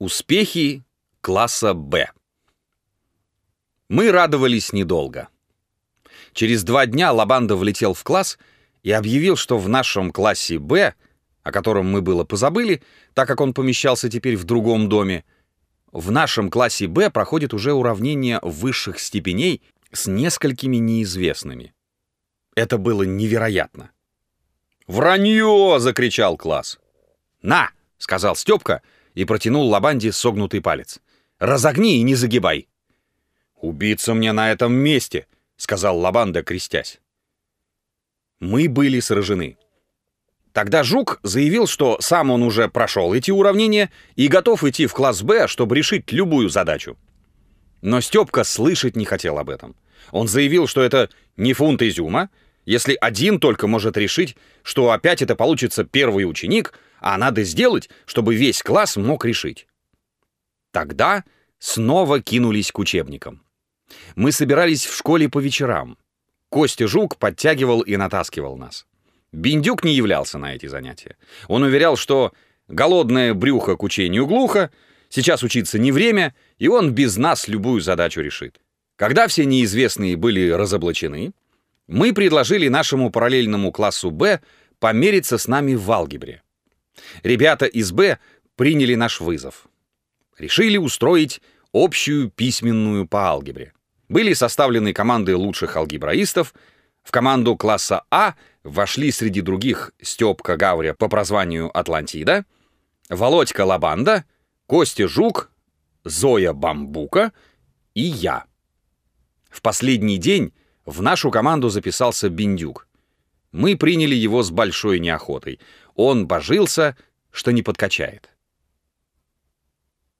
Успехи класса «Б». Мы радовались недолго. Через два дня Лабанда влетел в класс и объявил, что в нашем классе «Б», о котором мы было позабыли, так как он помещался теперь в другом доме, в нашем классе «Б» проходит уже уравнение высших степеней с несколькими неизвестными. Это было невероятно. «Вранье!» — закричал класс. «На!» — сказал Степка — и протянул Лабанде согнутый палец. «Разогни и не загибай!» «Убиться мне на этом месте!» — сказал Лабанда, крестясь. Мы были сражены. Тогда Жук заявил, что сам он уже прошел эти уравнения и готов идти в класс «Б», чтобы решить любую задачу. Но Степка слышать не хотел об этом. Он заявил, что это не фунт изюма, если один только может решить, что опять это получится первый ученик — а надо сделать, чтобы весь класс мог решить. Тогда снова кинулись к учебникам. Мы собирались в школе по вечерам. Костя Жук подтягивал и натаскивал нас. Биндюк не являлся на эти занятия. Он уверял, что голодное брюхо к учению глухо, сейчас учиться не время, и он без нас любую задачу решит. Когда все неизвестные были разоблачены, мы предложили нашему параллельному классу «Б» помериться с нами в алгебре. Ребята из Б приняли наш вызов. Решили устроить общую письменную по алгебре. Были составлены команды лучших алгебраистов. В команду класса А вошли среди других Степка Гавря по прозванию Атлантида, Володька Лабанда, Костя Жук, Зоя Бамбука и я. В последний день в нашу команду записался Биндюк. Мы приняли его с большой неохотой. Он божился, что не подкачает.